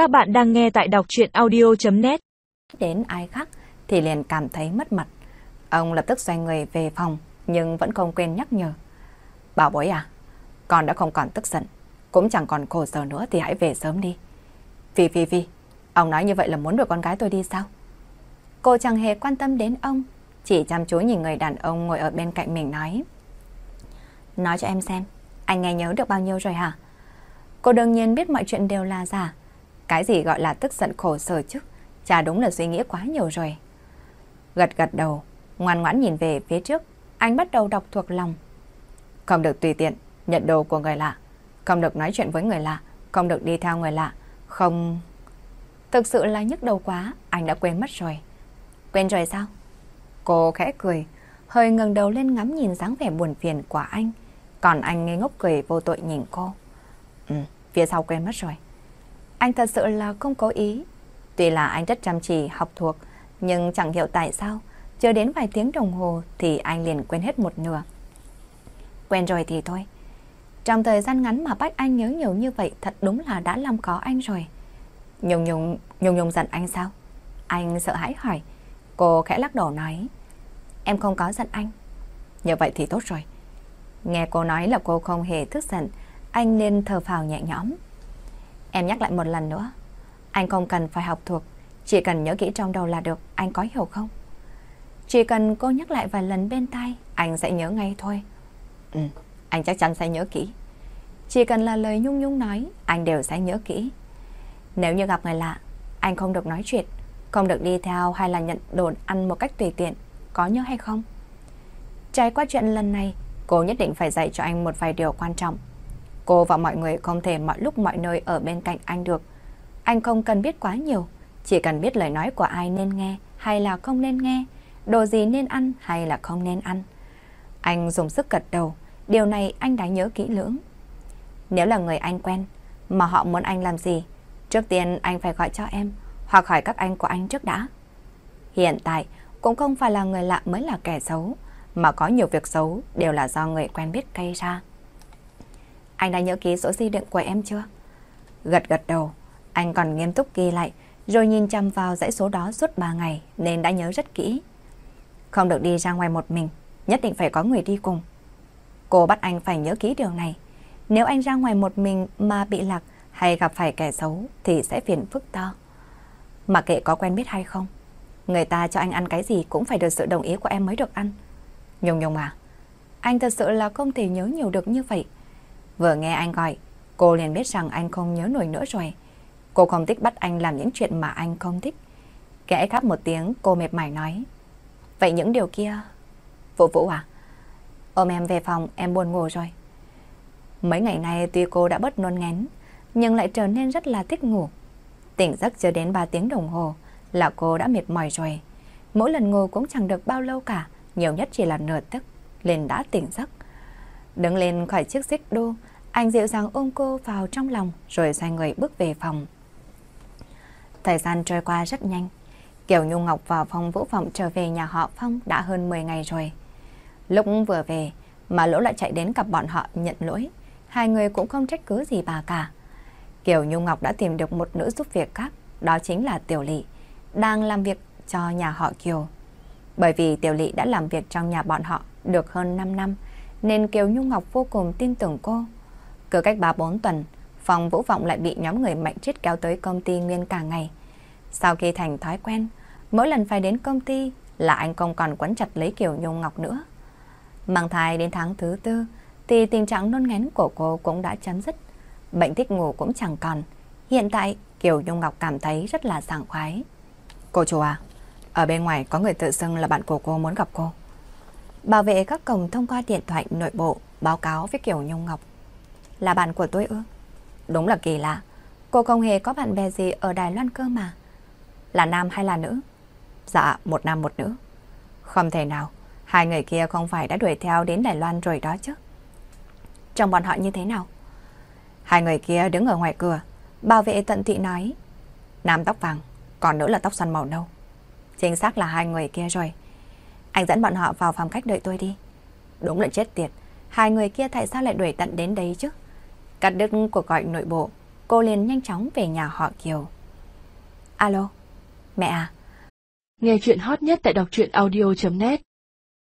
Các bạn đang nghe tại đọc chuyện audio.net Đến ai khác thì liền cảm thấy mất mặt. Ông lập tức xoay người về phòng nhưng vẫn không quên nhắc nhở. Bảo bối à, con đã không còn tức giận, cũng chẳng còn khổ sở nữa thì hãy về sớm đi. Phi Phi Phi, ông nói như vậy là muốn đuổi con gái tôi đi sao? Cô chẳng hề quan tâm đến ông, chỉ chăm chú nhìn người đàn ông ngồi ở bên cạnh mình nói. Nói cho em xem, anh nghe nhớ được bao nhiêu rồi hả? Cô đương nhiên biết mọi chuyện đều là giả. Cái gì gọi là tức giận khổ sở chứ? Cha đúng là suy nghĩ quá nhiều rồi. Gật gật đầu, ngoan ngoãn nhìn về phía trước, anh bắt đầu đọc thuộc lòng. Không được tùy tiện, nhận đồ của người lạ. Không được nói chuyện với người lạ, không được đi theo người lạ, không... Thực sự là nhức đầu quá, anh đã quên mất rồi. Quên rồi sao? Cô khẽ cười, hơi ngẩng đầu lên ngắm nhìn dáng vẻ buồn phiền của anh. Còn anh ngây ngốc cười vô tội nhìn cô. Ừ, phía sau quên mất rồi. Anh thật sự là không có ý. Tuy là anh rất chăm chỉ học thuộc, nhưng chẳng hiểu tại sao, chưa đến vài tiếng đồng hồ thì anh liền quên hết một nửa. Quen rồi thì thôi. Trong thời gian ngắn mà bách anh nhớ nhiều như vậy thật đúng là đã làm có anh rồi. Nhung Nhung, Nhung Nhung giận anh sao? Anh sợ hãi hỏi. Cô khẽ lắc đầu nói. Em không có giận anh. Như vậy thì tốt rồi. Nghe cô nói là cô không hề tức giận, anh nên thở phào nhẹ nhõm. Em nhắc lại một lần nữa. Anh không cần phải học thuộc, chỉ cần nhớ kỹ trong đầu là được, anh có hiểu không? Chỉ cần cô nhắc lại vài lần bên tai, anh sẽ nhớ ngay thôi. Ừ, anh chắc chắn sẽ nhớ kỹ. Chỉ cần là lời Nhung Nhung nói, anh đều sẽ nhớ kỹ. Nếu như gặp người lạ, anh không được nói chuyện, không được đi theo hay là nhận đồ ăn một cách tùy tiện, có nhớ hay không? Trải qua chuyện lần này, cô nhất định phải dạy cho anh một vài điều quan trọng. Cô và mọi người không thể mọi lúc mọi nơi ở bên cạnh anh được. Anh không cần biết quá nhiều, chỉ cần biết lời nói của ai nên nghe hay là không nên nghe, đồ gì nên ăn hay là không nên ăn. Anh dùng sức gật đầu, điều này anh đã nhớ kỹ lưỡng. Nếu là người anh quen, mà họ muốn anh làm gì, trước tiên anh phải gọi cho em, hoặc hỏi các anh của anh trước đã. Hiện tại, cũng không phải là người lạ mới là kẻ xấu, mà có nhiều việc xấu đều là do người quen biết gây ra. Anh đã nhớ ký sổ di động của em chưa? Gật gật đầu, anh còn nghiêm túc ghi lại, rồi nhìn chăm vào dãy số đó suốt 3 ngày nên đã nhớ rất kỹ. Không được đi ra ngoài một mình, nhất định phải có người đi cùng. Cô bắt anh phải nhớ kỹ điều này. Nếu anh ra ngoài một mình mà bị lạc hay gặp phải kẻ xấu thì sẽ phiền phức to. Mà kệ có quen biết hay không, người ta cho anh ăn cái gì cũng phải được sự đồng ý của em mới được ăn. Nhung Nhung à, anh thật sự là không thể nhớ nhiều được như vậy. Vừa nghe anh gọi, cô liền biết rằng anh không nhớ nổi nữa rồi. Cô không thích bắt anh làm những chuyện mà anh không thích. Kẽ khắp một tiếng, cô mệt mỏi nói. Vậy những điều kia... Vũ Vũ à? Ôm em về phòng, em buồn ngủ rồi. Mấy ngày nay tuy cô đã bớt nôn ngén, nhưng lại trở nên rất là thích ngủ. Tỉnh giấc chưa đến 3 tiếng đồng hồ là cô đã mệt mỏi rồi. Mỗi lần ngủ cũng chẳng được bao lâu cả, nhiều nhất chỉ là nửa tức, liền đã tỉnh giấc. Đứng lên khỏi chiếc xích đô, anh dịu dàng ôm cô vào trong lòng rồi xoay người bước về phòng. Thời gian trôi qua rất nhanh. Kiều Nhung Ngọc và Phong Vũ Vọng trở về nhà họ Phong đã hơn 10 ngày rồi. Lúc vừa về mà Lỗ lại chạy đến gặp bọn họ nhận lỗi. Hai người cũng không trách cứ gì bà cả. Kiều Nhung Ngọc đã tìm được một nữ giúp việc khác, đó chính là Tiểu Lị, đang làm việc cho nhà họ Kiều. Bởi vì Tiểu Lị đã làm việc trong nhà bọn họ được hơn 5 năm, nên Kiều Nhung Ngọc vô cùng tin tưởng cô. Cứ cách 3-4 tuần, phòng vũ vọng lại bị nhóm người mạnh chết kéo tới công ty nguyên cả ngày. Sau khi thành thói quen, mỗi lần phải đến công ty là anh không còn quấn chặt lấy Kiều Nhung Ngọc nữa. Mang thai đến tháng thứ tư thì tình trạng nôn ngén của cô cũng đã chấm dứt. Bệnh thích ngủ cũng chẳng còn. Hiện tại Kiều Nhung Ngọc cảm thấy rất là sảng khoái. Cô chủ à, ở bên ngoài có người tự xưng là bạn của cô muốn gặp cô. Bảo vệ các cổng thông qua điện thoại nội bộ báo cáo với Kiều Nhung Ngọc. Là bạn của tôi ư? Đúng là kỳ lạ. Cô không hề có bạn bè gì ở Đài Loan cơ mà. Là nam hay là nữ? Dạ, một nam một nữ. Không thể nào. Hai người kia không phải đã đuổi theo đến Đài Loan rồi đó chứ. Trong bọn họ như thế nào? Hai người kia đứng ở ngoài cửa. Bảo vệ tận thị nói. Nam tóc vàng, còn nữ là tóc xoăn màu nâu. Chính xác là hai người kia rồi. Anh dẫn bọn họ vào phòng khách đợi tôi đi. Đúng là chết tiệt. Hai người kia tại sao lại đuổi tận đến đây chứ? Cắt đứt cuộc gọi nội bộ. cô liền nhanh chóng về nhà họ Kiều. Alo, mẹ à? Nghe chuyện hot nhất tại đọc truyện audio.net